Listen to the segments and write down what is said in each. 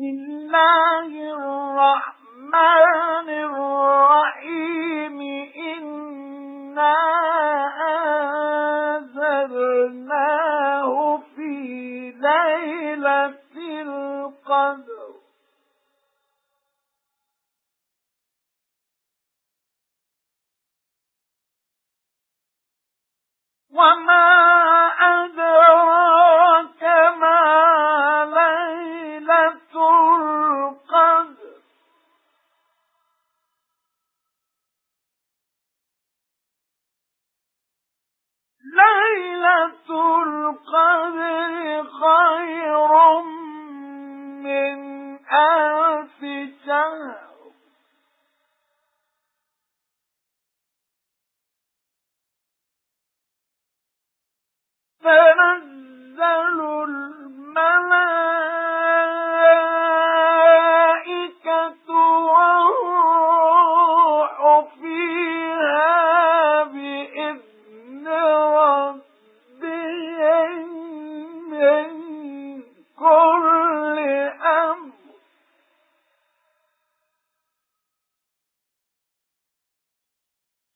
بسم الله الرحمن الرحيم. إنا أنزلناه في ليلة القدر. وما ليلة القدر خير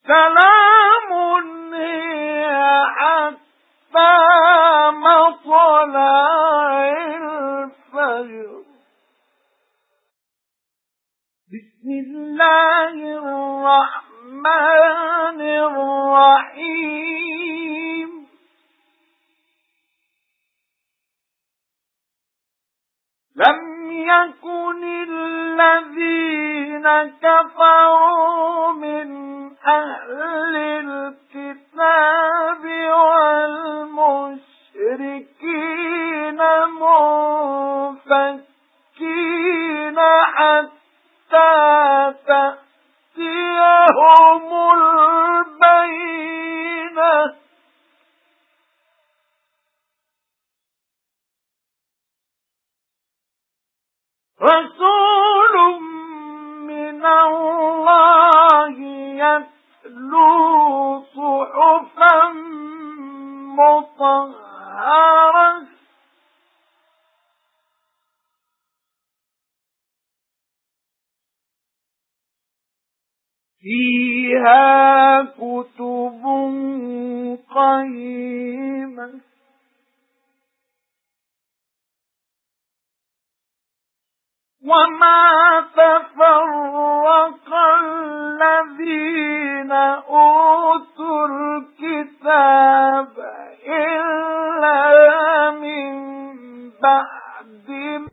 سلام هي حتى مطلع الفجر. بسم الله الرحمن الرحيم. لم يكن الذين كفروا منفكين حتى تأتيهم البينة رسول من الله يتلو صحفا مطهرة فيها كتب قيمة. وما تفرق الذين أوتوا الكتاب